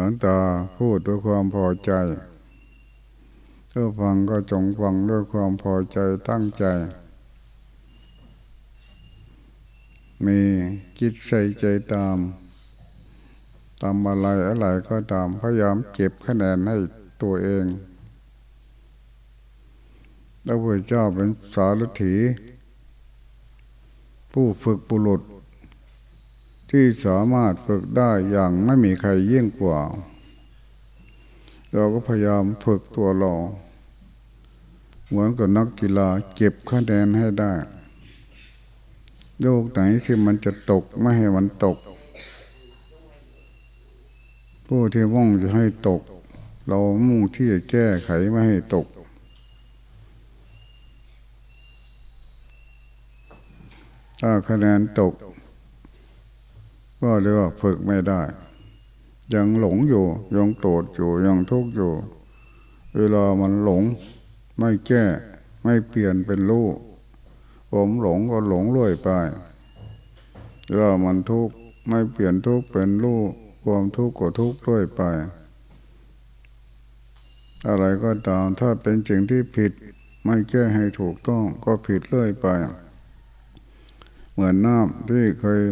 หลวงตาพูดด้วยความพอใจถ้าฟังก็จงฟังด้วยความพอใจตั้งใจ มีคิดใส่ใจตามตามอะไรอะไรก็ตามพยายามเก็บคะแนนให้ตัวเองพระพุทธเจ้าเป็นสารถี ผู้ฝึกปุรุษ ที่สามารถฝึกได้อย่างไม่มีใครเยิ่ยงกว่า เราก็พยายามฝึกตัวเราเหมือนกับนักกีฬาเก็บคะแนนให้ได้โลกไหนที่มันจะตกไม่ให้มันตก ผู้ที่มุ่งจะให้ตก เรามุ่งที่จะแก้ไขไม่ให้ตก ถ้าคะแนนตก ก็เรียกว่าฝึกไม่ได้ ยังหลงอยู่ ยังโกรธอยู่ ยังทุกข์อยู่ เวลามันหลง ไม่แก้ ไม่เปลี่ยนเป็นรู้ผมหลงก็หลงรวยไปเวลามันทุกข์ไม่เปลี่ยนทุกข์เป็นรู้ความทุกข์ก็ทุกข์รวยไป อะไรก็ตามถ้าเป็นสิ่งที่ผิด ไม่แก้ให้ถูกต้องก็ผิดเรื่อยไป เหมือนน้ำที่เคย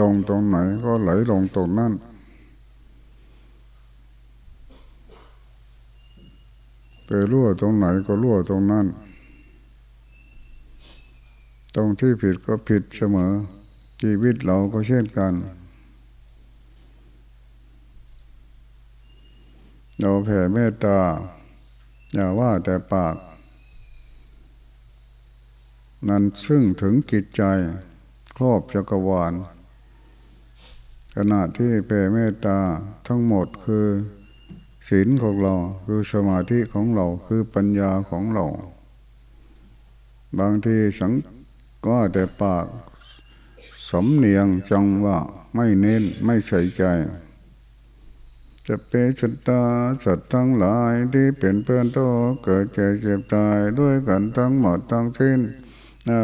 ลงตรงไหนก็ไหลลงตรงนั้นไปรั่วตรงไหนก็รั่วตรงนั้น ตรงที่ผิดก็ผิดเสมอ ชีวิตเราก็เช่นกัน เราแผ่เมตตา อย่าว่าแต่ปาก นั้นซึ่งถึงกิจใจ ครอบจักรวาลขณะที่แผ่เมตตาทั้งหมดคือศีลของเราคือสมาธิของเราคือปัญญาของเรา บางทีสังก็แต่ปากสมเนียงจังว่าไม่เน้นไม่ใส่ใจ จะเป็นสัตตาสัตว์ทั้งหลายที่เป็นเพื่อนโตเกิดเจ็บเจ็บตายด้วยกันทั้งหมดทั้งสิ้น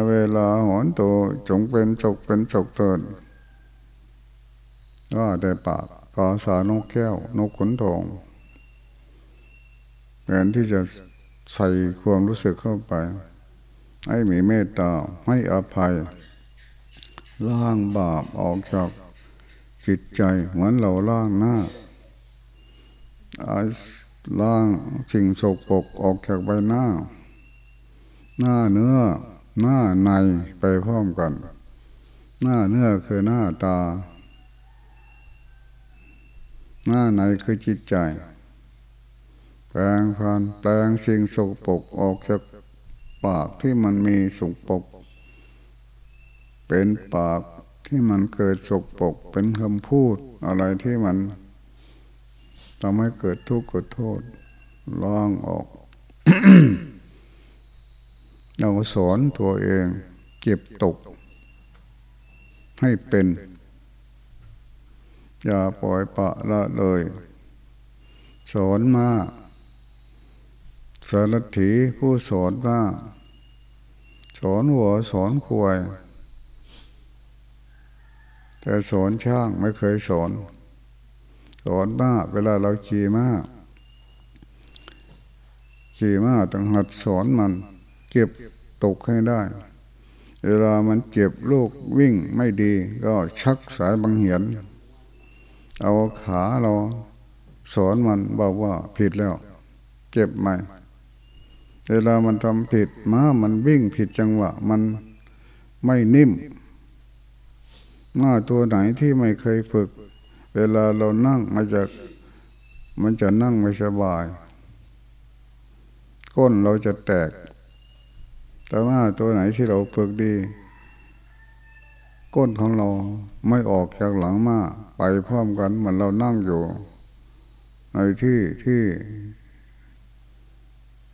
เวลาหอนโตจงเป็นจกเป็นจกเถิดก็ได้ปากภาษานกแก้วนกขนทองแทนที่จะใส่ความรู้สึกเข้าไป ให้มีเมตตาให้อภัย ล้างบาปออกจากจิตใจเหมือนเราล้างหน้าล้างสิ่งโสกปกออกจากใบหน้า หน้าเนื้อ หน้าในไปพร้อมกัน หน้าเนื้อคือหน้าตา หน้าในคือจิตใจ แปลงพันแปลงสิ่งสกปรกออกจากปากที่มันมีสกปรกเป็นปากที่มันเกิดสกปรกเป็นคำพูดอะไรที่มันทำให้เกิดทุกข์เกิดโทษล้างออก เราสอนตัวเองเก็บตก ให้เป็น อย่าปล่อยปะละเลย สอนมาสารถีผู้สอนมาสอนหัวสอนควายแต่สอนช่างไม่เคยสอน สอนมาเวลาเราขี่มาขี่มาต้องหัดสอนมัน เก็บตกให้ได้ เวลามันเจ็บลูกวิ่งไม่ดี ก็ชักสายบังเหียน เอาขาเราสอนมันบอกว่าผิดแล้วเจ็บไหม่ เวลามันทำผิดม้ามันวิ่งผิดจังหวะ มันไม่นิ่มม้าตัวไหนที่ไม่เคยฝึก เวลาเรานั่งมันจะมันจะนั่งไม่สบาย ก้นเราจะแตก แต่ว่าตัวไหนที่เราฝึกดี ก้นของเราไม่ออกจากหลังมาไปพร้อมกันเหมือนเรานั่งอยู่ ในที่ที่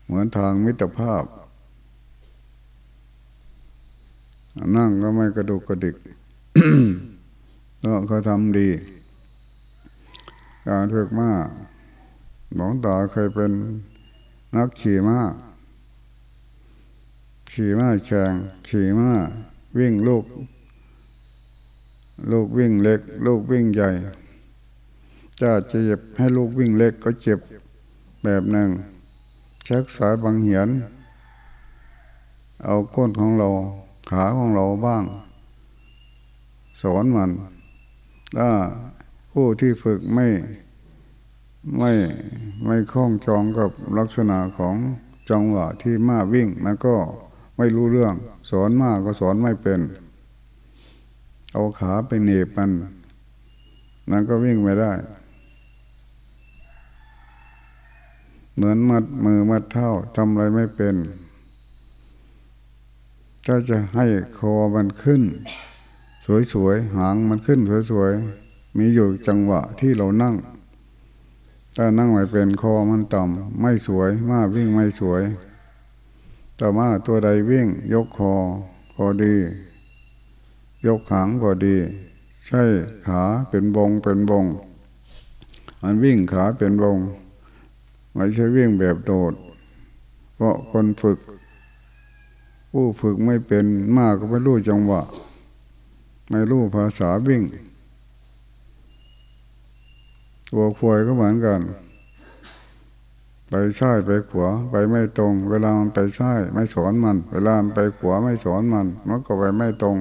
เหมือนทางมิตรภาพ นั่งก็ไม่กระดุกกระดิกก็เขาทำดี การฝึกมาหลวงตาเคยเป็นนักขี่ม้า ขี่ม้าแข่งขี่ม้าวิ่งลูก ลูกวิ่งเล็ก ลูกวิ่งใหญ่จะจะเจ็บให้ลูกวิ่งเล็กก็เจ็บแบบหนึ่งชักสายบางเหียน เอาก้นของเรา ขาของเราบ้าง สอนมันถ้าผู้ที่ฝึกไม่ไม่ไม่คล้องจองกับลักษณะของจังหวะที่มาวิ่งมันก็ ไม่รู้เรื่อง สอนมากก็สอนไม่เป็น เอาขาไปเหน็บมันมันก็วิ่งไม่ได้ เหมือนมัดมือมัดเท้าทำอะไรไม่เป็น ถ้าจะให้คอมันขึ้น สวยๆ หางมันขึ้นสวยๆ มีอยู่จังหวะที่เรานั่ง ถ้านั่งไม่เป็นคอมันต่ำไม่สวย มาวิ่งไม่สวย ต่มาตัวใดวิ่ง ยกคอพอดี ยกหางพอดี ใช่ขาเป็นวงเป็นวงมันวิ่งขาเป็นวงไม่ใช่วิ่งแบบโดด เพราะคนฝึก ผู้ฝึกไม่เป็นมากก็ไม่รู้จังหวะ ไม่รู้ภาษาวิ่ง ตัวควายก็เหมือนกัน ไปซ้ายไปขวาไปไม่ตรง เวลามันไปซ้ายไม่สอนมัน เวลามันไปขวาไม่สอนมันมันก็ไปไม่ตรง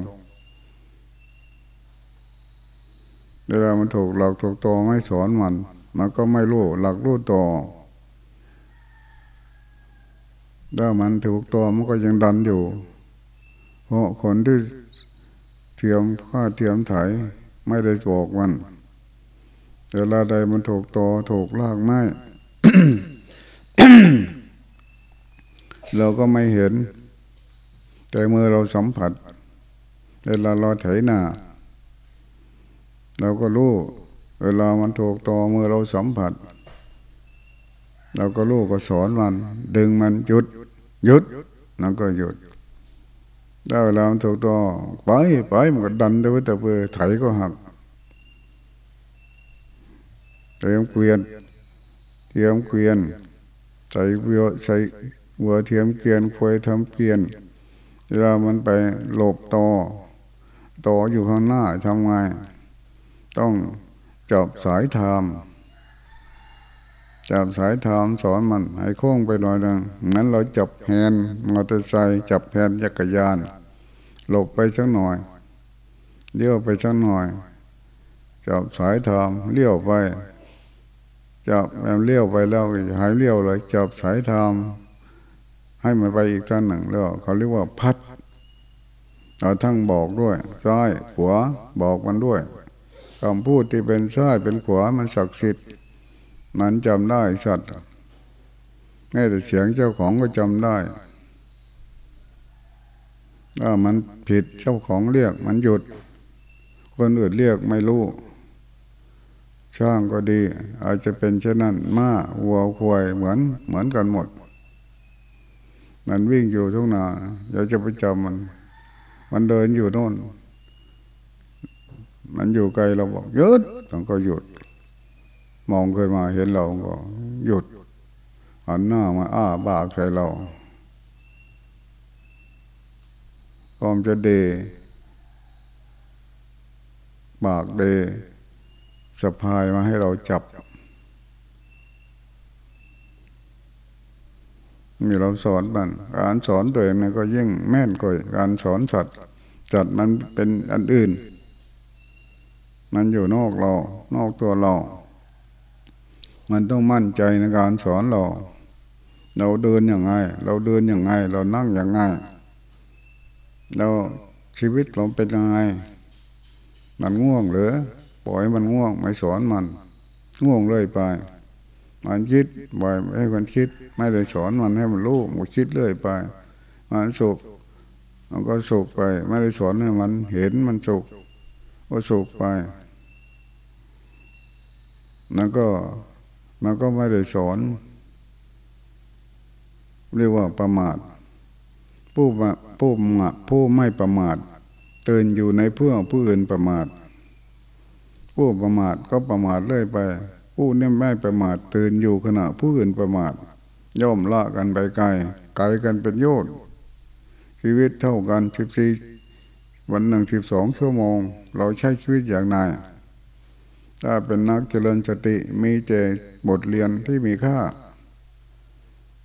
เวลามันถูกหลักถูกตอไม่สอนมัน มันก็ไม่รู้หลักรู้ต่อถ้ามันถูกตัวมันก็ยังดันอยู่ เพราะคนที่เทียมผ้าเทียมไถไม่ได้บอกมันเวลาใดมันถูกตอถูกลากไม้ เราก็ไม่เห็น แต่เมื่อเราสัมผัสเวลาเราไถหน้าเราก็รู้ เวลามันถูกต่อเมื่อเราสัมผัส เราก็รู้ก็สอนมัน ดึงมันหยุดหยุดเราก็หยุดถ้าเวลามันถูกต่อไปไปมันก็ดันด้วยแต่เพื่อไถก็หักเตรียมเกวียนเตรียมเกวียนใส่เวียใส่ วัวเทียมเกวียนควายทำเกวียนเวลามันไปหลบต่อต่ออยู่ข้างหน้าทำไง ต้องจับสายธรรมจับสายธรรมสอนมันให้โค้งไปหน่อยหนึ่งงั้นเราจับแฮนมอเตอร์ไซค์จับแฮนจักรยาน หลบไปสักหน่อยเลี้ยวไปสักหน่อย จับสายธรรมเลี้ยวไป จับแอมเลี้ยวไปแล้วหายเลี้ยวเลย จับสายธรรม ให้มันไปอีกทานหนึ่งแล้วเขาเรียกว่าพัดเราทั้งบอกด้วยซ้ายขวาบอกมันด้วยคำพูดที่เป็นซ้ายเป็นขวามันศักดิ์สิทธิ์มันจำได้สัตว์แม้แต่เสียงเจ้าของก็จำได้ว่ามันผิดเจ้าของเรียกมันหยุด คนอื่นเรียกไม่รู้ช่างก็ดี อาจจะเป็นเช่นนั้นม้าวัวควายเหมือนเหมือนกันหมด มันวิ่งอยู่ทุกนาเราจะไปจำมัน มันเดินอยู่โน่น มันอยู่ไกลเราบอกหยุดมันก็หยุด มองขึ้นมาเห็นเราก็หยุดหันหน้ามาอ้าบากใส่เราพร้อมจะเด บากเดสะพายมาให้เราจับ มีเราสอนมันการสอนตัวเองนก็ยิ่งแม่นกว่าการสอนสัตว์จัดมันเป็นอันอื่น มันอยู่นอกเรา นอกตัวเรา มันต้องมั่นใจในการสอนเรา เราเดินอย่างไง เราเดินอย่างไง เรานั่งอย่างไงเราชีวิตเราเป็นยังไง มันง่วงหรือ ปล่อยมันง่วง ไม่สอนมัน ง่วงเลยไป มันคิดบ่อยให้มันคิด ไม่ได้สอนมันให้มันรู้มันคิดเรื่อยไปมันสุขมันก็สุขไป ไม่ได้สอนให้มันเห็นมันสุขก็สุขไปมันก็มันก็ไม่ได้สอน เรียกว่าประมาท ผู้ผู้มาผู้ไม่ประมาทตื่นอยู่ในเพื่อผู้อื่นประมาท ผู้ประมาทก็ประมาทเรื่อยไป ผู้นี่ไม่ประมาทตื่นอยู่ขณะผู้อื่นประมาท ย่อมละกันไปไกลไกลกันเป็นโยชน์ชีวิตเท่ากันสิบสี่วันหนึ่งสิบสองชั่วโมง เราใช้ชีวิตอย่างไรถ้าเป็นนักเจริญสติมีเจบทเรียนที่มีค่า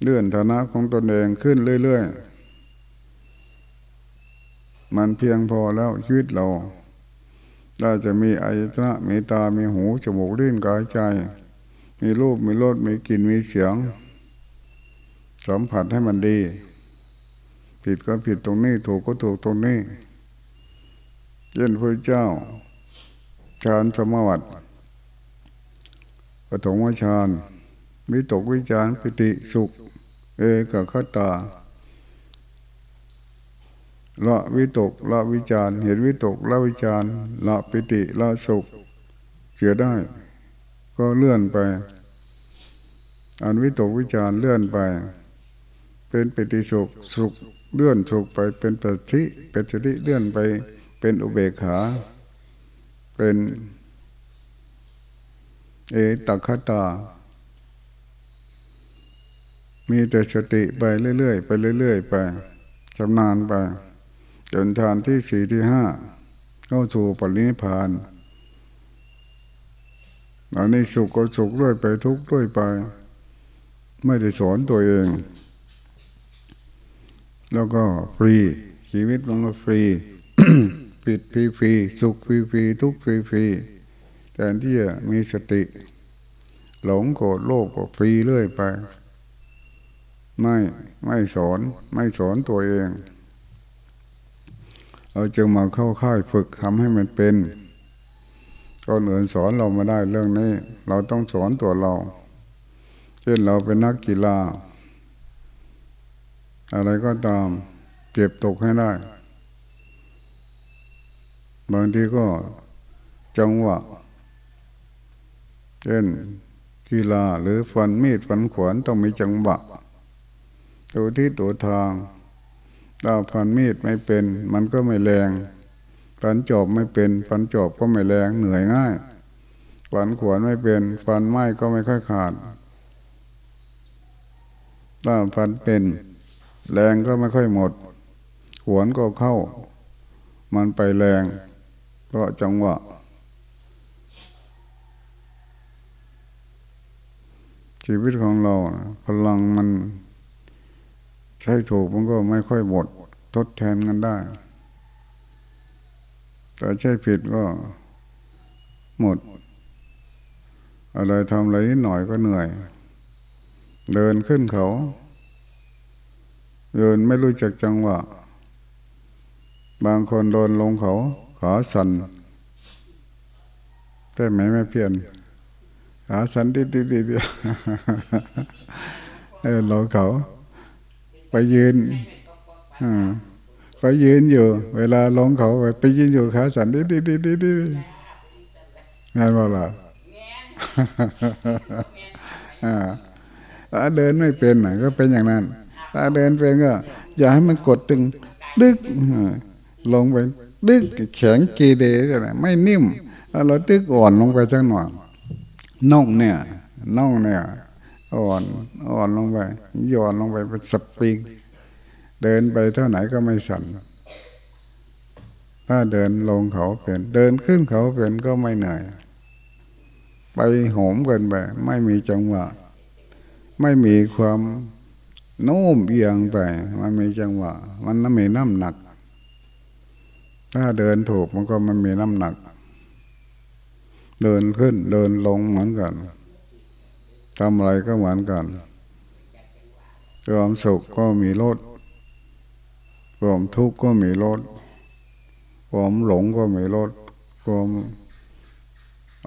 เลื่อนฐานะของตนเองขึ้นเรื่อย ๆ มันเพียงพอแล้วชีวิตเรา ถ้าจะมีอายตนะมีตา มีหู จมูกลิ้นกายใจ มีรูป มีรส มีกลิ่น มีเสียง สัมผัสให้มันดี ผิดก็ผิดตรงนี้ ถูกก็ถูกตรงนี้เย็นพระเจ้า ฌานสมาวัติปฐมฌานวิตกวิจารปิติสุข เอกขตา ละวิตกละวิจารเห็นวิตกละวิจารละปิติละสุขเสียได้ ก็เลื่อนไป อันวิตกวิจารเลื่อนไป เป็นปิติสุขสุขเลื่อนสุขไปเป็นปฏิเป็นสติเลื่อนไป เป็นอุเบกขา เป็นเอตัคตา มีแต่สติไปเรื่อยๆไปเรื่อยๆไปชำนาญไป จนฌานที่สี่ที่ห้าเข้าสู่ปรินิพพานอันนี้สุขก็สุขด้วยไปทุกข์ด้วยไป ไม่ได้สอนตัวเอง แล้วก็ฟรี ชีวิตมันก็ฟรี ผิดฟรีฟรีสุขฟรีฟรีทุกข์ฟรีฟรีแทนที่จะมีสติ หลงโกรธโลภก็ฟรีเรื่อยไป ไม่ไม่สอนไม่สอนตัวเอง เราจึงมาเข้าค่ายฝึกทำให้มันเป็นก็เหนือนสอนเรามาได้เรื่องนี้ เราต้องสอนตัวเรา เช่นเราเป็นนักกีฬา อะไรก็ตามเก็บตกให้ได้ บางทีก็จังหวะ เช่นกีฬาหรือฟันมีดฟันขวานต้องมีจังหวะตัวที่ตัวทาง ถ้าฟันมีดไม่เป็น มันก็ไม่แรงฟันจอบไม่เป็น ฟันจอบก็ไม่แรงเหนื่อยง่ายฟันขวานไม่เป็น ฟันไม้ก็ไม่ค่อยขาดถ้าฟันเป็น แรงก็ไม่ค่อยหมด ขวนก็เข้า มันไปแรงเพราะจังหวะชีวิตของเราพลังมัน ใช้ถูกมันก็ไม่ค่อยหมดทดแทนกันได้ แต่ใช้ผิดก็หมด อะไรทำอะไรนิดหน่อยก็เหนื่อย เดินขึ้นเขา เดินไม่รู้จักจังหวะ บางคนเดินลงเขาขาสั่นแต่ไม่ไม่เพียนขาสั่นดิดดิดดิเออลงเขา ไปยืนไปยืนอยู่ เวลาลงเขาไปไปยืนอยู่ขาสั่นดิดิดิดิดิงานว่าล่ะถ้าเดินไม่เป็นก็เป็นอย่างนั้นถ้าเดินเป็นก็ อย่าให้มันกดตึง ดึกลงไปดึกแข็งกีเดะไม่นิ่มเราตึกอ่อนลงไปจังหน่อยน่องเนี่ยน่องเนี่ย อ่อนอ่อนลงไปย่อนลงไปเป็นสปริงเดินไปเท่าไหนก็ไม่สั่นถ้าเดินลงเขาเป็น เดินขึ้นเขาเป็นก็ไม่เหนื่อย ไปโหมกันไปไม่มีจังหวะ ไม่มีความโน้มเอียงไป มันมีจังหวะ มันไม่มีน้ำหนัก ถ้าเดินถูกมันก็มันมีน้ำหนัก เดินขึ้นเดินลงเหมือนกัน ทำอะไรก็เหมือนกันความสุขก็มีรสความทุกข์ก็มีรสความหลงก็มีรสความ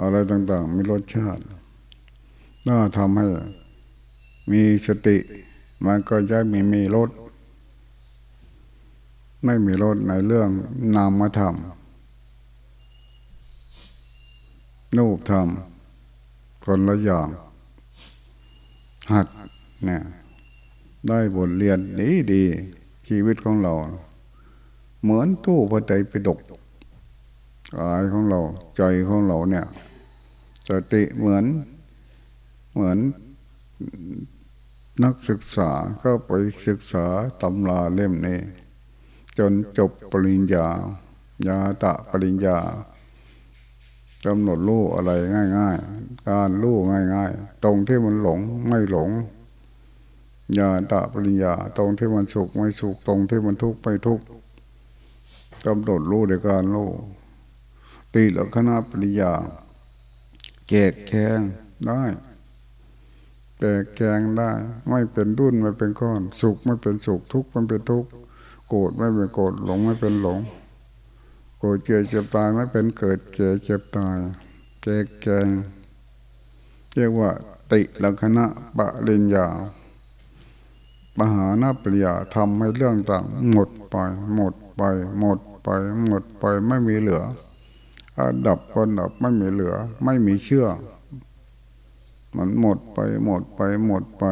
อะไรต่าง ๆ มีรสชาติน่าทำให้มีสติ มันก็จะมีมีรสไม่มีรสในเรื่องนามธรรมนูปธรรมคนละอย่าง หัดเนี่ยได้บทเรียนดีดีชีวิตของเรา เหมือนตู้พระใจไปดกกายของเราใจของเราเนี่ยสติเหมือนเหมือนนักศึกษาก็ไปศึกษาตำราเล่มนี้ จนจบปริญญาญาตะปริญญา กำหนดรู้อะไรง่าย ๆ การรู้ง่าย ๆ ตรงที่มันหลงไม่หลงญาตะปริญญา ตรงที่มันสุขไม่สุขตรงที่มันทุกข์ไม่ทุกข์กำหนดรู้ในการรู้ตีลักษณะปริญญาแกกแกงได้แกกแกงได้ไม่เป็นดุนไม่เป็นก้อน สุขไม่เป็นสุขทุกข์ไมันเป็นทุกข์โกรธไม่เป็นโกรธหลงไม่เป็นหลง กรธเจ็บเจ็บตายไม่เป็นเกิดเจ็บเจ็บตายแกกแกงเรียกว่า ติลักณะปะริญญามหานาปริยาทำให้เรื่องต่างหมดไป หมดไป หมดไป หมดไปไม่มีเหลือดับคนดับไม่มีเหลือ ไม่มีเชื่อ มันหมดไป หมดไป หมดไป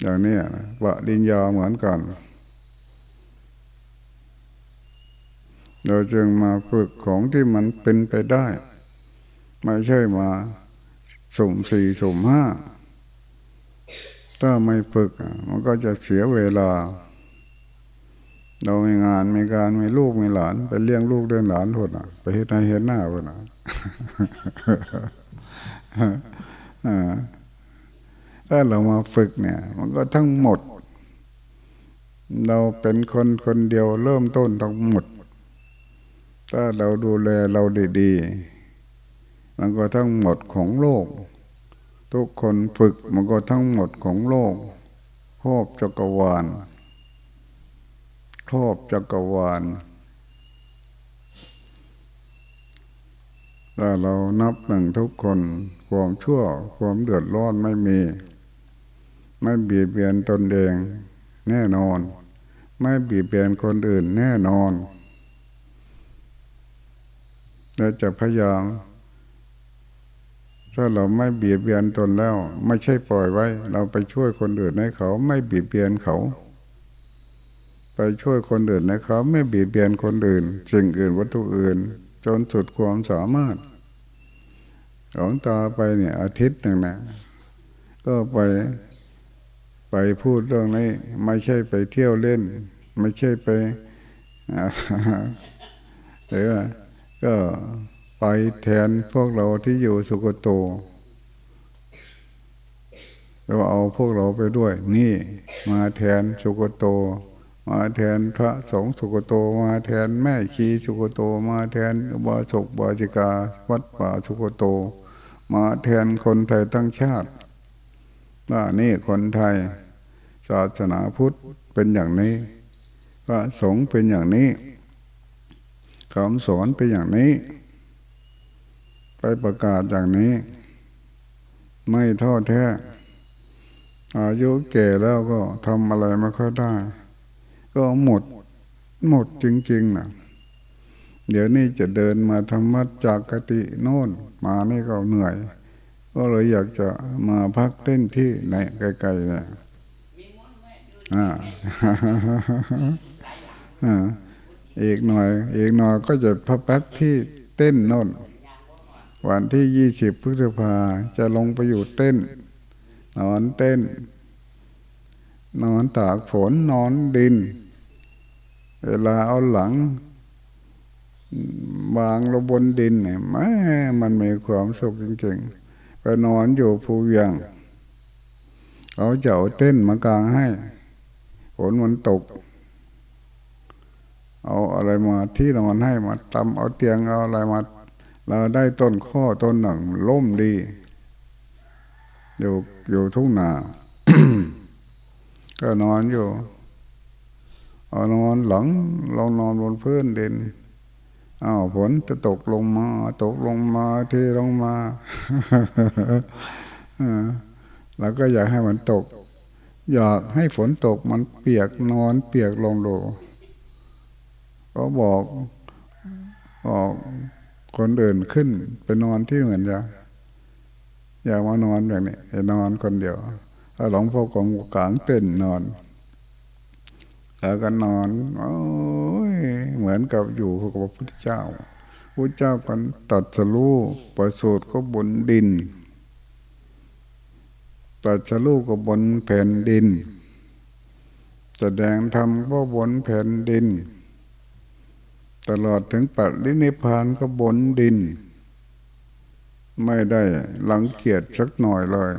อย่างนี้ปะริญญาเหมือนกัน เราจึงมาฝึกของที่มันเป็นไปได้ ไม่ใช่มาสุ่มสี่สุ่มห้าถ้าไม่ฝึกมันก็จะเสียเวลา เรามีงานมีการมีลูกมีหลาน ไปเลี้ยงลูกเลี้ยงหลานคนอะ ไปเห็นหน้าเห็นหน้าคนอะถ้าเรามาฝึกเนี่ย มันก็ทั้งหมด เราเป็นคนคนเดียวเริ่มต้นทั้งหมด ถ้าเราดูแลเราดีๆ มันก็ทั้งหมดของโลก ทุกคนฝึกมันก็ทั้งหมดของโลกครอบจักรวาลครอบจักรวาลถ้าเรานับหนึ่งทุกคนความชั่วความเดือดร้อนไม่มี ไม่เบียดเบียนตนเองแน่นอน ไม่เบียดเบียนคนอื่นแน่นอน เราจะพยายามถ้าเราไม่เบียดเบียนตนแล้ว ไม่ใช่ปล่อยไว้ เราไปช่วยคนอื่นให้เขา ไม่เบียดเบียนเขา ไปช่วยคนอื่นให้เขาไม่เบียดเบียนคนอื่นสิ่งอื่นวัตถุอื่น จนสุดความสามารถของตาไปเนี่ยอาทิตย์หนึ่งนะก็ไปไปพูดเรื่องนี้ ไม่ใช่ไปเที่ยวเล่น ไม่ใช่ไปหรือว่า ก็ไปแทนพวกเราที่อยู่สุกโตเราเอาพวกเราไปด้วย นี่มาแทนสุกโต มาแทนพระสงฆ์สุกโต มาแทนแม่ชีสุกโต มาแทนบาศกบาจิกาวัดป่าสุกโต มาแทนคนไทยทั้งชาติว่านี่คนไทยศาสนาพุทธเป็นอย่างนี้ พระสงฆ์เป็นอย่างนี้ คำสอนเป็นอย่างนี้ ไปประกาศอย่างนี้ ไม่ท้อแท้ อายุแก่แล้วก็ทำอะไรไม่ค่อยได้ ก็หมดหมดจริงๆนะเดี๋ยวนี้จะเดินมาธรรมะจากกติโน่น มานี่ก็เหนื่อย ก็เลยอยากจะมาพักเต้นที่ไหนไกลๆเนี่ยอ่าอี กหน่อย อีกหน่อยก็จะพักที่เต้นน่นวันที่ยี่สิบพฤษภาจะลงไปอยู่เต้น นอนเต้น นอนตากฝนนอนดิน เวลาเอาหลังวางลงบนดินเนี่ยแม่มันมีความสุขจริงๆไปนอนอยู่ภูเวียงเขาจะเอาเต้นมากลางให้ฝนมันตก เอาอะไรมาที่นอนให้มาทำเอาเตียงเอาอะไรมา เราได้ต้นข้อต้นหนึ่งล่มดี อยู่อยู่ทุ่งนา ก็นอนอยู่ เอานอนหลังลองนอนบนพื้นดินอ้าวฝนจะตกลงมา ตกลงมาเทลงมาแล้วก็อยากให้มันตก อยากให้ฝนตกมันเปียกนอนเปียกลงโล ก็บอกบอกคนอื่นขึ้นไปนอนที่เหมือนจะอย่ามานอนแบบนี้นอนคนเดียวถ้าหลวงพ่อกองกลางเต้นนอน แล้วก็นอนโอ้ยเหมือนกับอยู่กับพระพุทธเจ้าพระเจ้ากันตัดสรู้ประสูติก็บนดินตัดสรู้ก็บนแผ่นดิน แสดงธรรมก็บนแผ่นดิน ตลอดถึงปัรินิพานก็บนดิน ไม่ได้หลังเกียจสักหน่อยเลย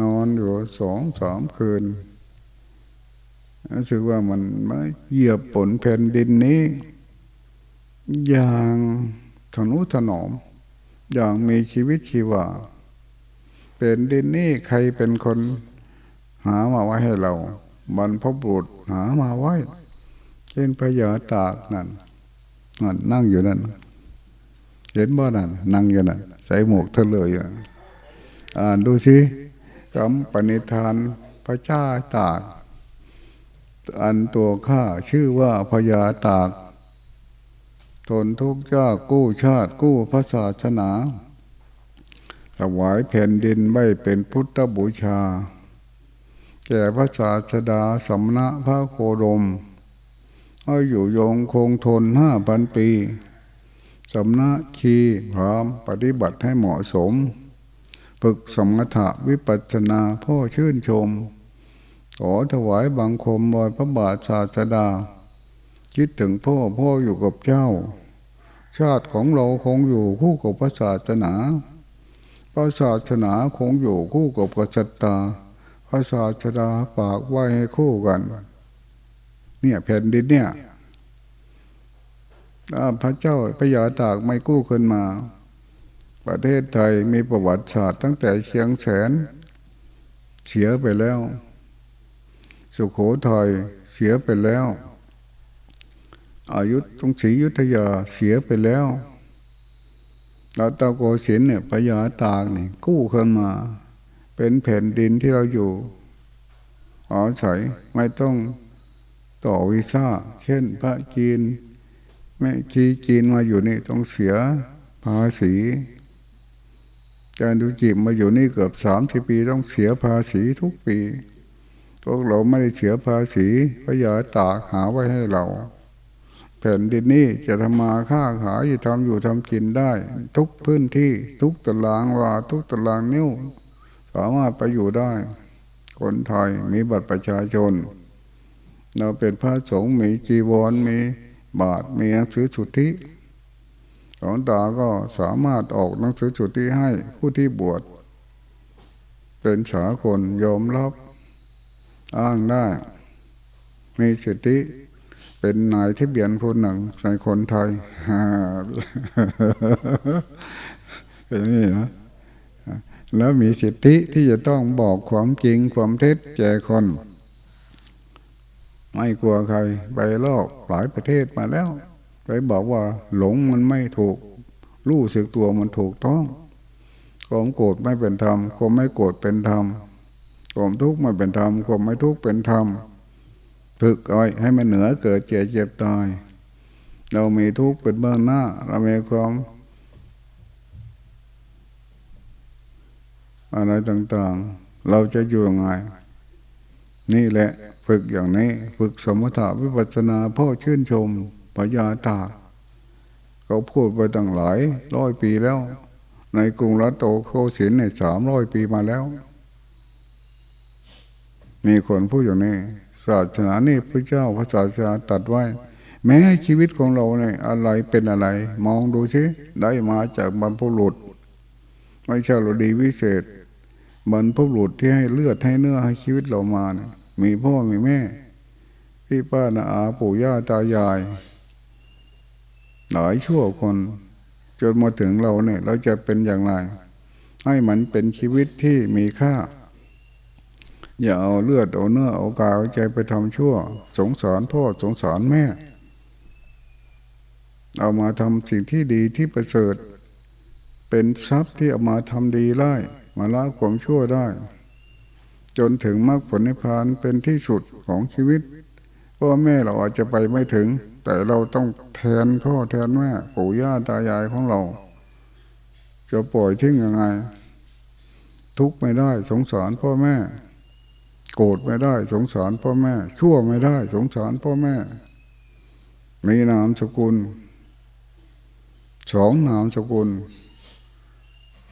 นอนอยู่สองสามคืนรู้สึกว่ามันไม่เหยียบผลแผ่นดินนี้ อย่างถนุถนอม อย่างมีชีวิตชีวาเป็นดินนี้ใครเป็นคนหามาไว้ให้เราบรรพบุรุษหามาไว้ เช่นพญาตากนั่นนั่งอยู่นั่น เห็นบ่นั่นนั่งอยู่นั่นใส่หมวกเธอเลยอ่านดูสิคำปณิธานพระเจ้าตาก อันตัวข้าชื่อว่าพญาตาก ทนทุกข์ยากกู้ชาติกู้พระศาสนาถวายแผ่นดินไม่เป็นพุทธบูชา แก่พระศาสดาสำนักพระโคดม ให้อยู่ยงคงทนห้าพันปีสำนักคีพร้อมปฏิบัติให้เหมาะสม ฝึกสมถะวิปัสนาพ่อชื่นชม ขอถวายบังคมบอยพระบาทศาสดา คิดถึงพ่อพ่ออยู่กับเจ้า ชาติของเราคงอยู่คู่กับพระศาสนา พระศาสนาคงอยู่คู่กับกษัตริย์พระศาสดาฝากไว้ให้คู่กัน เนี่ยแผ่นดินเนี่ยพระเจ้าพระยาตากไม่กู้ขึ้นมา ประเทศไทยมีประวัติศาสตร์ตั้งแต่เชียงแสน เสียไปแล้ว สุขโขทัยเสียไปแล้วอายุตรงศรียุทธยาเสียไปแล้วเราตะโกศินเนี่ยพญาตากนี่กู้ขึ้นมา เป็นแผ่นดินที่เราอยู่อ๋อใส่ไม่ต้อง ต่อวีซ่า เช่นพระจีนแม่จีจีนมาอยู่นี่ต้องเสียภาษี การดูจีบมาอยู่นี่เกือบสามสิบปีต้องเสียภาษีทุกปีพวกเราไม่ได้เสียภาษีพระยาตากหาไว้ให้เรา แผ่นดินนี้จะทำมาค้าขายจะทำอยู่ทำกินได้ ทุกพื้นที่ทุกตารางวาทุกตารางนิ้ว สามารถไปอยู่ได้ คนไทยมีบัตรประชาชน เราเป็นพระสงฆ์มีจีวรมีบาทมีหนังสือสุทธิหลวงตาก็สามารถออกหนังสือสุทธิให้ผู้ที่บวช เป็นสาคนยอมรับอ้างได้ มีสิทธิเป็นนายที่เบียนคนหนึ่งในคนไทยเป็นนี่นะแล้วมีสิทธิที่จะต้องบอกความจริงความเท็จแก่คน ไม่กลัวใครไปโลกหลายประเทศมาแล้วไปบอกว่าหลงมันไม่ถูก รู้สึกตัวมันถูกต้องความโกรธไม่เป็นธรรมความไม่โกรธเป็นธรรมความทุกข์ไม่เป็นธรรมความไม่ทุกข์เป็นธรรมฝึกเอาให้มันเหนือเกิดเจ็บเจ็บตาย เรามีทุกข์เป็นเบื้องหน้า เรามีความอะไรต่างๆ เราจะอยู่ยังไง นี่แหละ ฝึกอย่างนี้ ฝึกสมถะวิปัสนาพ่อชื่นชมปัญญาตาเขาพูดไปตั้งหลายร้อยปีแล้ว ในกรุงรัตโตโคสินในสามร้อยปีมาแล้ว มีคนพูดอย่างนี้ศาสนานี่พระเจ้าพระศาสนาตัดไว้ แม้ชีวิตของเราเนี่ยอะไรเป็นอะไร มองดูสิได้มาจากบรรพุรุษ ไม่ใช่เราดีวิเศษ บรรพบุรุษที่ให้เลือดให้เนื้อให้ชีวิตเรามาเนี่ยมีพ่อมีแม่ พี่ป้านาอาปู่ย่าตายาย หลายชั่วคน จนมาถึงเราเนี่ย เราจะเป็นอย่างไร ให้มันเป็นชีวิตที่มีค่า อย่าเอาเลือดเอาเนื้อเอากายเอาใจไปทำชั่ว สงสารพ่อสงสารแม่ เอามาทำสิ่งที่ดีที่ประเสริฐ เป็นทรัพย์ที่เอามาทำดีได้ มาละความชั่วได้ จนถึงมรรคผลนิพพานเป็นที่สุดของชีวิตพ่อแม่เราอาจจะไปไม่ถึง แต่เราต้องแทนพ่อแทนแม่ปู่ย่าตายายของเรา จะปล่อยทิ้งยังไง ทุกไม่ได้ สงสารพ่อแม่ โกรธไม่ได้ สงสารพ่อแม่ ชั่วไม่ได้ สงสารพ่อแม่มีนามสกุลสองนามสกุล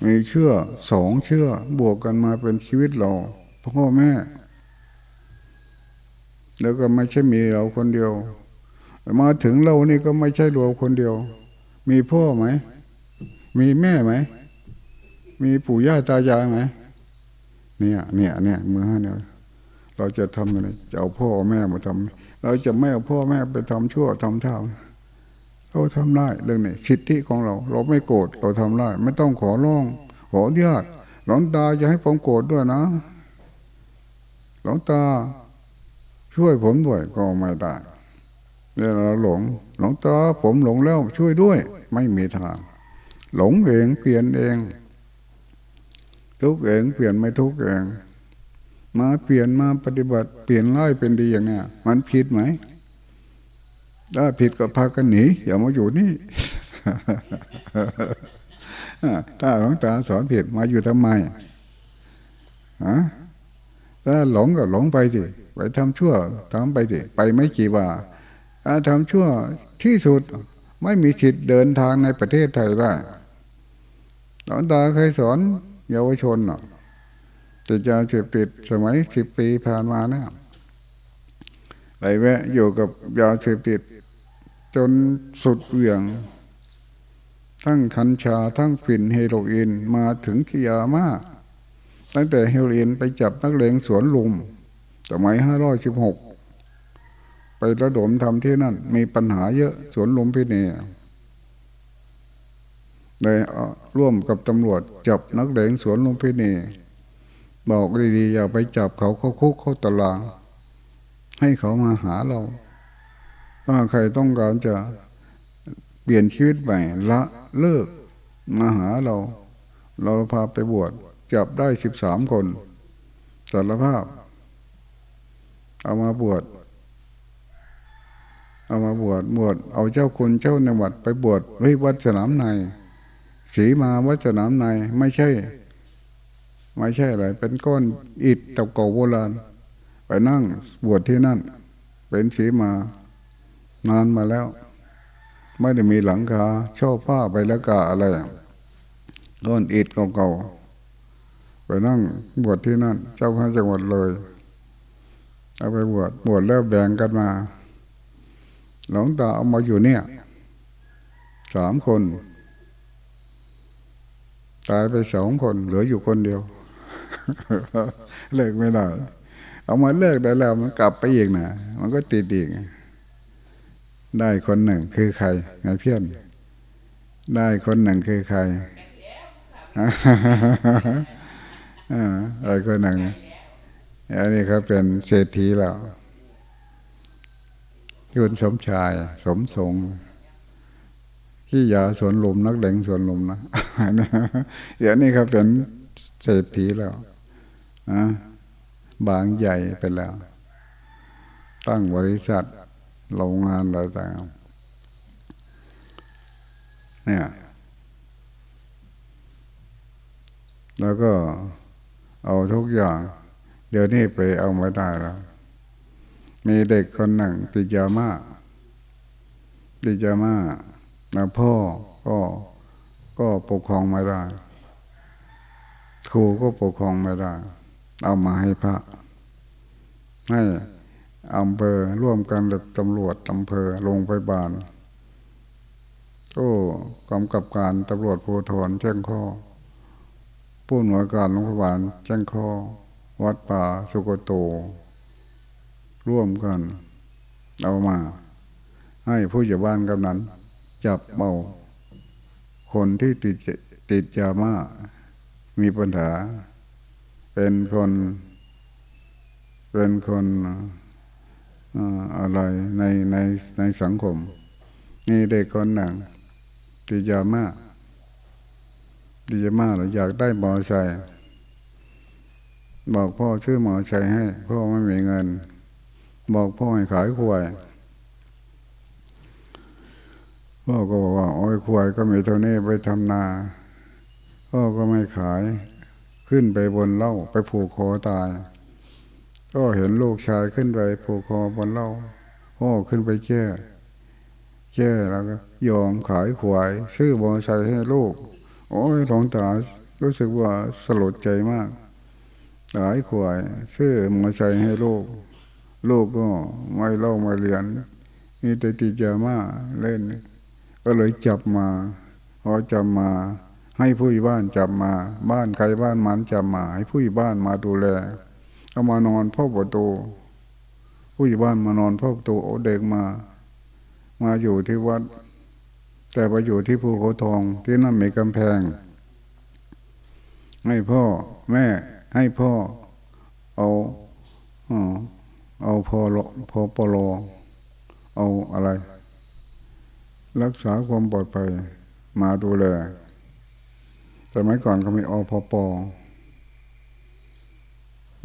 มีเชื่อสองเชื่อบวกกันมาเป็นชีวิตเราพ่อแม่ แล้วก็ไม่ใช่มีเราคนเดียว มาถึงเรานี่ก็ไม่ใช่รวมคนเดียว มีพ่อไหม มีแม่ไหม มีปู่ย่าตายายไหมเนี่ยเนี่ยเนี่ยมือห้าเนี่ยเราจะทำอะไรจะเอาพ่อแม่มาทำเราจะไม่เอาพ่อแม่ไปทำชั่วทำเท่า เราทำได้เรื่องนี้สิทธิของเรา เราไม่โกรธเราทำได้ไม่ต้องขอร้องขออนุญาตหลวงตาจะให้ผมโกรธด้วยนะหลวงตาช่วยผมด้วยก็ไม่ได้เนี่ยเราหลงหลวงตาผมหลงแล้วช่วยด้วย ไม่มีทาง หลงเองเปลี่ยนเอง ทุกเองเปลี่ยนไม่ทุกเอง มาเปลี่ยนมาปฏิบัติ เปลี่ยนร้ายเป็นดีอย่างเนี้ยมันผิดไหม ถ้าผิดก็พากันหนีอย่ามาอยู่นี่ถ้าหลวงตาสอนผิดมาอยู่ทำไมฮะถ้าหลงก็หลงไปสิไปทำชั่วทำไปสิไปไม่กี่ว่าถ้าทำชั่วที่สุดไม่มีสิทธิ์เดินทางในประเทศไทยได้หลวงตาเคยสอนเยาวชนเนาะติดยาเสพติดสมัยสิบปีผ่านมานี่ยไปแวะอยู่กับยาเสพติด จนสุดเหวี่ยง ทั้งคัญชาทั้งฝิ่นเฮโรอีนมาถึงกิยามาตั้งแต่เฮโรอีนไปจับนักเลงสวนลุมสมัยห้าร้อยสิบหกไประดมทำที่นั่น มีปัญหาเยอะสวนลุมพิเนเลยร่วมกับตำรวจจับนักเลงสวนลุมพิเนบอกดีๆอย่าไปจับเขาเขาคุกเขาตาราง ให้เขามาหาเรา ถ้าใครต้องการจะเปลี่ยนชีวิตใหม่ละเลิกมาหาเรา เราพาไปบวชจับได้สิบสามคนสารภาพ เอามาบวชเอามาบวชบวชเอาเจ้าคุณเจ้าในวัดไปบวชเฮ้ยวัดสนามในสีมาวัดสนามในไม่ใช่ ไม่ใช่อะไรเป็นก้อนอิฐตะเก่าโบราณ ไปนั่งบวชที่นั่น เป็นสีมา นานมาแล้ว ไม่ได้มีหลังคาช่อผ้าไปแล้วกาอะไรก้อนอิฐเก่าๆไปนั่งบวชที่นั่น เจ้าพระจังหวัดเลยเอาไปบวชบวชแล้วแบ่งกันมา หลวงตาเอามาอยู่เนี่ยสามคน ตายไปสองคน เหลืออยู่คนเดียว เลิกไม่ได้เอามาเลิกได้แล้วมันกลับไปอีกนะมันก็ติดอีก ได้คนหนึ่งคือใครไงเพี้ยน ได้คนหนึ่งคือใครอะไรคนหนึ่งอันนี้เขาเป็นเศรษฐีแล้วยุนสมชาย สมทรงขี้ยาสวนลมนักเลงสวนลมนะเดี๋ยวนี้เขาเป็นเศรษฐีแล้วนะบางใหญ่ไปแล้ว ตั้งบริษัท โรงงานอะไรต่างเนี่ย แล้วก็เอาทุกอย่าง เดี๋ยวนี้ไปเอาไม่ได้แล้ว มีเด็กคนหนึ่งติดยามาติดยามาแล้วพ่อก็ก็ปกครองไม่ได้ ครูก็ปกครองไม่ได้ เอามาให้พระให้ อำเภอร่วมกันกับตำรวจอำเภอลงไปบานก็กำกับการตำรวจภูธรแจ้งข้อ ผู้หน่วยการโรงพยาบาลแจ้งข้อ วัดป่าสุโกโต ร่วมกัน เอามา ให้ผู้ใหญ่บ้านกำนันจับเมาคนที่ติดติดยามามีปัญหา เป็นคน เป็นคน อะไรในในในสังคม นี่เด็กคนหนึ่งดีจามาดีจามาเราอยากได้หมอชัยบอกพ่อชื่อหมอชัยให้ พ่อไม่มีเงิน บอกพ่อให้ขายควายพ่อก็บอกว่า โอ้ยควายก็มีเท่านี้ไปทำนา พ่อก็ไม่ขาย ขึ้นไปบนเล่าไปผูกคอตาย ก็เห็นลูกชายขึ้นไปผูกคอบนเล่าพ่อขึ้นไปแก้แก้แล้วก็ยอมขายขวาย ซื้อบอใส่ให้ลูก โอ้ยหลวงตารู้สึกว่าสลดใจมากขายขวาย ซื้อมอใส่ให้ลูก ลูกก็ไม่เล่าม่เรียนมีแต่ติดยามาเล่น ก็เลยจับมาพอจับมา ให้ผู้บ้านจับมา บ้านใครบ้านมันจับมา ให้ผู้บ้านมาดูแล เอามานอนพ่อประตูผู้บ้านมานอนพ่อประตูโอเด็กมา มาอยู่ที่วัด แต่ไปอยู่ที่ภูเขาทองที่นั่นมีกำแพง ให้พ่อแม่ให้พ่อเอาเอาพอพอปลอเอาอะไร รักษาความปลอดภัยมาดูแลแต่ไมก่อนเขาไมีอพป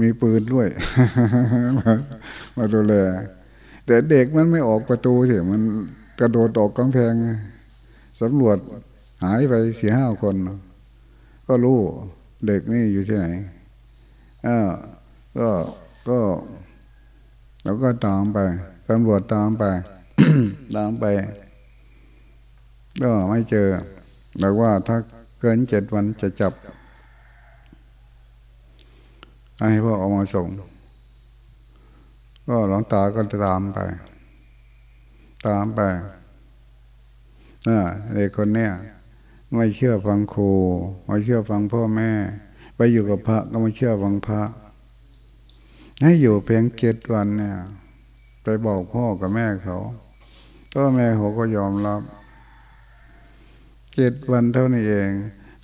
มีปืนด้วย มาดูแล แต่เด็กมันไม่ออกประตูเสียมันกระโดดออกกำแพงสำรวจหายไปสี่ห้าคน ก็รู้เด็กนี่อยู่ที่ไหนอ่าก็ก็แล้วก็ตามไปตำรวจตามไปตามไป ก็ไม่เจอแต่ว่าถ้าเกินเจ็ดวันจะจับ ให้พ่อออกมาส่ง ก็หลวงตาก็ตามไป ตามไปน่ะเด็กคนเนี้ยไม่เชื่อฟังครูไม่เชื่อฟังพ่อแม่ ไปอยู่กับพระก็ไม่เชื่อฟังพระ ให้อยู่เพียงเจ็ดวันเนี่ย ไปบอกพ่อกับแม่เขาพ่อแม่เขาก็ยอมรับเจ็ดวันเท่านี้เอง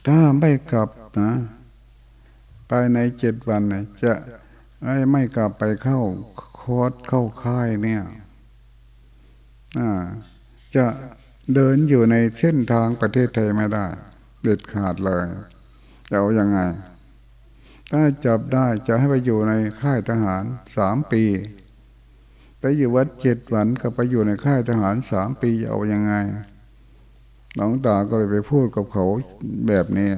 ถ้าไม่กลับนะ ภายในเจ็ดวันเนี่ยจะไม่กลับไปเข้าโคดเข้าค่ายเนี่ยจะเดินอยู่ในเส้นทางประเทศไทยไม่ได้ เด็ดขาดเลยจะเอาอยัางไง ถ้าจับได้จะให้ไปอยู่ในค่ายทหารสามปีไปอยู่วัดเจ็ดวันก็ไปอยู่ในค่ายทหารสามปีจะเอาอยัางไงหลวงตาก็เลยไปพูดกับเขาแบบนี้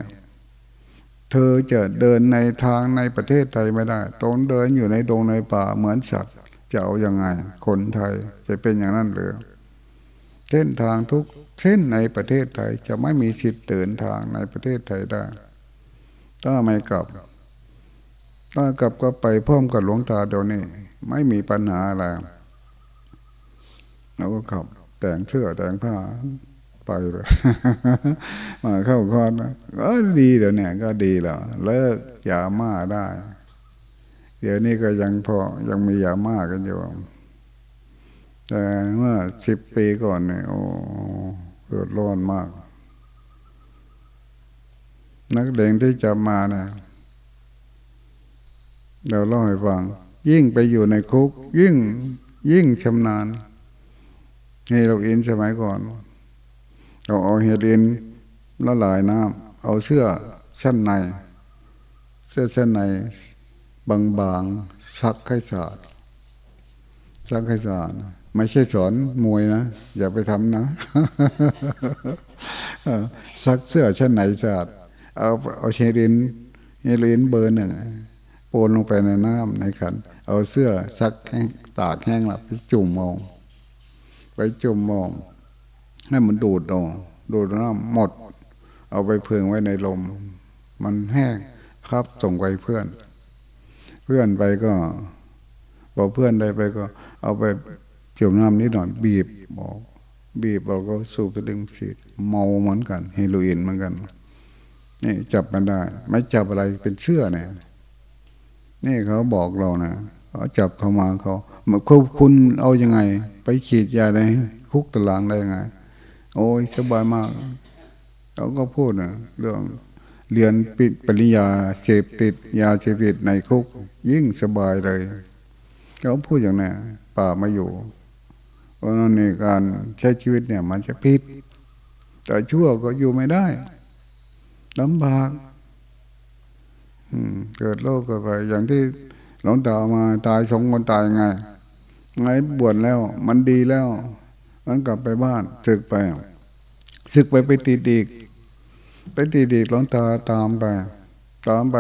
เธอจะเดินในทางในประเทศไทยไม่ได้ตรงเดินอยู่ในดงในป่าเหมือนสัตว์จะเอาอยัางไง คนไทยจะเป็นอย่างนั้นหรือเส้นทางทุกเส้นในประเทศไทยจะไม่มีสิทธิ์เดินทางในประเทศไทยได้ถ้าไม่กลับถ้ากลับก็ไปพร้อมกับหลวงตาเดี๋ยวนี้ไม่มีปัญหาอะไรเราก็ขับแต่งเสื้อแต่งผ้า ไปเลยมาเข้าคอนก็ดีเดี๋ยวนี้ก็ดีแล้วเลิกยาม่าได้ เดี๋ยวนี้ก็ยังพอยังมียาม่ากันอยู่แต่เมื่อสิบปีก่อนเนี่ยโอ้เกิดร้อนมาก นักเด่งที่จะมาเนี่ยเราเล่าให้ฟัง ยิ่งไปอยู่ในคุก ยิ่งยิ่งชำนาญนี่เราอินสมัยก่อน เราเอาเฮดินละลายน้ำเอาเสื้อชั้นใน เสื้อชั้นในบางๆซักให้สะอาดซักให้สะอาดไม่ใช่สอนมวยนะ อย่าไปทำนะซักเสื้อชั้นไหนสะอาดเอาเอาเฮดินเฮดินเบอร์หนึ่งโปนลงไปในน้ำในขัน เอาเสื้อซักแห้งตากแห้งละไปจุ่มมอง ไปจุ่มมอง ให้มันดูดออกดูดน้ำหมด เอาไปเพึงไว้ในลม มันแห้งครับส่งไปเพื่อน เพื่อนไปก็พอกเพื่อนได้ไปก็ เอาไปเกี่ยวน้ำนิดหน่อยบีบบอกบีบเราก็สูบไปดึงสีเมาเหมือนกันเฮโรอีนเหมือนกันนี่จับกันได้ ไม่จับอะไรเป็นเชื่อเนี่ยนี่เขาบอกเรานะเขาจับเขามาเขาเมื่อคุณเอาอยัางไง ไปขีดยาในคุกตารางได้ยังไง โอ้ยสบายมากเขาก็พูดนะเรื่องเรียนปิดปริญญาเสพติด ยาเสพติดในคุก ยิ่งสบายเลยเขาพูดอย่างนี้ป่ามาอยู่เพราะนั้นในการใช้ชีวิตเนี่ย มันจะผิด แต่ชั่วก็อยู่ไม่ได้ลำบากเกิดโรคก็ไปอย่างที่หลวงตามาตายสองคนตายไงไงบวชแล้ว มันดีแล้ว มันกลับไปบ้านศึกไปศึกไปไปตีดีกไปตีดีกหลวงตาตามไป ตามไป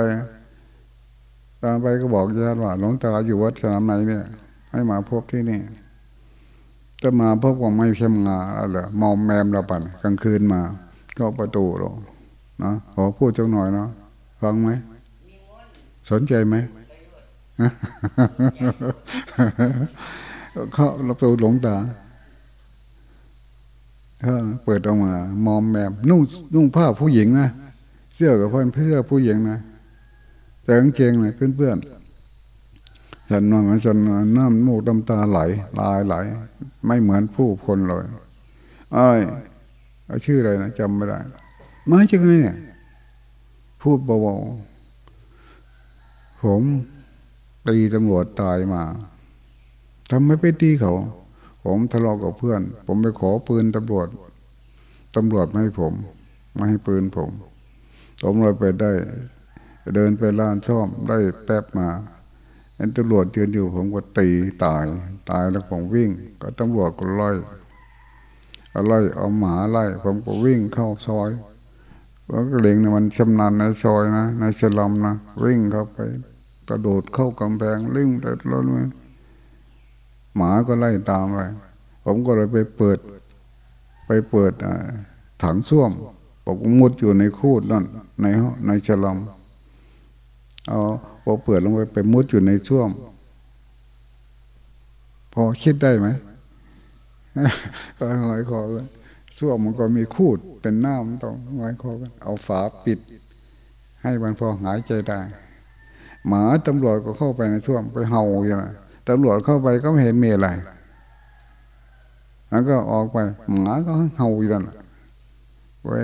ตามไปก็บอกญาติว่าหลวงตาอยู่วัดสนามไหนเนี่ย ให้มาพบที่นี่จะมาพบกับไม่เข้มงาอะไรมอมแมมเราปั่นกลางคืนมาก็ประตูลงนะขอพูดจังหน่อยเนาะฟังไหมสนใจไหมเขาประตูหลวงตา เออเปิดออกมามอมแบบนุ่งนุ่งผ้าผู้หญิงนะเสื้อกับเพื่อนเสื้อผู้หญิงนะแต่กางเกงเนี่ยเพื่อนๆฉันนอนฉันน้ำมูกน้ำตาไหลลายไหล ไม่เหมือนผู้คนเลยไอ้ชื่ออะไรนะจำไม่ได้มาจากไหนเนี่ยพูดเบาๆผมตีตำรวจตายมาทำไมไปตีเขา ผมทะเลาะกับเพื่อน ผมไปขอปืนตำรวจตำรวจไม่ให้ผมไม่ให้ปืนผม ผมเลยไปได้ เดินไปร้านช่อมได้แป๊บมาเห็นตำรวจยืนอยู่ผมก็ตีตาย ตายแล้วผมวิ่ง ก็ตำรวจก็ไล่อาไล่เอาหมาไล่ ผมก็วิ่งเข้าซอยแล้วก็เล็งนี่ยมันชำนาญในซอยนะในสลัมนะวิ่งเข้าไปกระโดดเข้ากำแพงลิ่งแต่รถม หมาก็ไล่ตามไปผมก็เลยไปเปิด ไปเปิดถังส้วมผมก็มุดอยู่ในคูดนั่นในในฉลามเอาพอเปิดลงไปไปมุดอยู่ในช่วม พอคิดได้ไหมก็หอยคอกันส้วมมันก็มีคูดเป็นน้ำต้องหอยคอกันเอาฝาปิด ให้มันพอหายใจได้ หมาตำรวจก็เข้าไปในช่วมไปเห่าอย่างนั้น ตำรวจเข้าไปก็ไม่เห็นมีอะไรแล้วก็ออกไปหมาก็เห่าอยู่นั่นไว้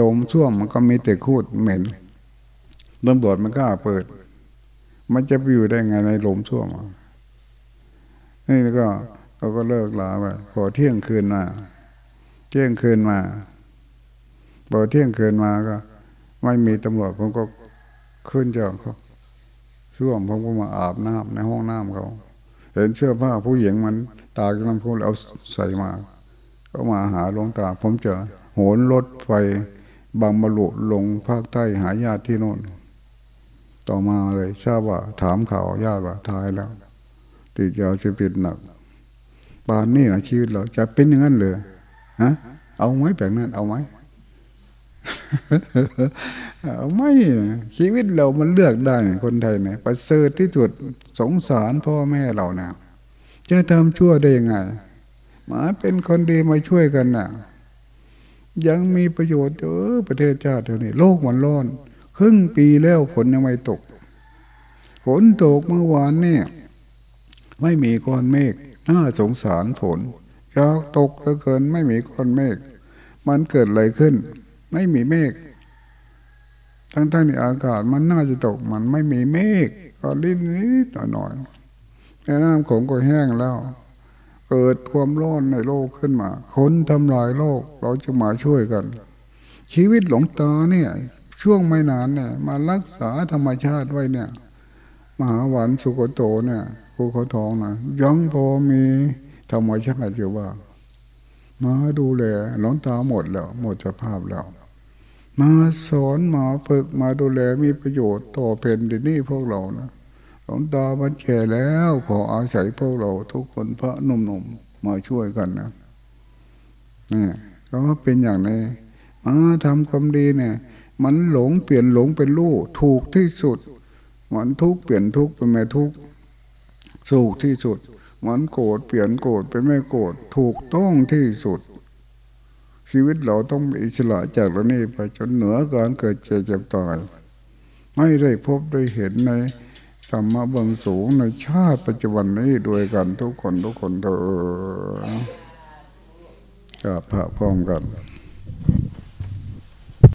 ดมช่วมมันก็มีแต่คูดเหม็นตำรวจมันก็เปิด มันจะไปอยู่ได้ไงในลมช่วมนี่ก็เขาก็เลิกลาไปพอเที่ยงคืนมาเที่ยงคืนมาพอเที่ยงคืนมาก็ ไม่มีตำรวจผมก็ขึ้นจากเขาช่วมผมก็มาอาบน้ำในห้องน้ำเขา เห็นเสื้อผ้าผู้หญิงมันตากำลังพูดเอาใส่มา ก็มาหาหลวงตา ผมจะโหนรถไฟบางมลุลงภาคใต้หาญาติที่โน่น ต่อมาเลยทราบว่า ถามข่าวญาติว่าตายแล้ว ติดยาเสพติดหนักปานนี่นะชีวิตเราจะเป็นอย่างนั้นเลยฮะเอาไหมแบบนั้นเอาไหม ไม่ชีวิตเรามันเลือกได้คนไทยเนี่ยประเสริฐที่สุดสงสารพ่อแม่เราเนี่ยจะทำชั่วได้ยังไงมาเป็นคนดีมาช่วยกันน่ะ ยังมีประโยชน์เออประเทศชาติเท่านี้โลกมันร้อน ครึ่งปีแล้วฝนยังไม่ตกฝนตกเมื่อวานเนี่ยไม่มีก้อนเมฆน่าสงสารฝนยากตกเหลือเกินไม่มีก้อนเมฆมันเกิดอะไรขึ้น ไม่มีเมฆทั้งๆทที่อากาศมันน่าจะตกมันไม่มีเมฆก็ลิ้นนิดหน่อยๆแม่น้ำของก็แห้งแล้ว เกิดความร้อนในโลกขึ้นมา คนทำลายโลกเราจะมาช่วยกัน ชีวิตหลงตาเนี่ย ช่วงไม่นานเนี่ย มารักษาธรรมชาติไว้เนี่ย มหาวันสุโกโตเนี่ยภูเขาทองนะยังพอมีธรรมชาติอยู่ว่ามาดูแลหลงตาหมดแล้ว หมดสภาพแล้ว มาสอนมาฝึกมาดูแลมีประโยชน์ต่อเพนดินี่พวกเรานะหลวงตาบันแก่แล้วขออาศัยพวกเราทุกคนพระนุ่มๆมาช่วยกันนะนี่ก็เป็นอย่างนี้มาทำความดีเนี่ย มันหลงเปลี่ยนหลงเป็นลูกถูกที่สุด มันทุกเปลี่ยนทุกเป็นไม่ทุกสุขที่สุด มันโกรธเปลี่ยนโกรธเป็นไม่โกรธถูกต้องที่สุด ชีวิตเราต้องอิสระจากเรานี่ไปจนเหนือการเกิดเจ็บเจ็บตายไม่ได้พบได้เห็นในธรรมะบางสูงในชาติปัจจุบันนี้ด้วยกันทุกคนทุกคนเถอะกับพระพร้อมกัน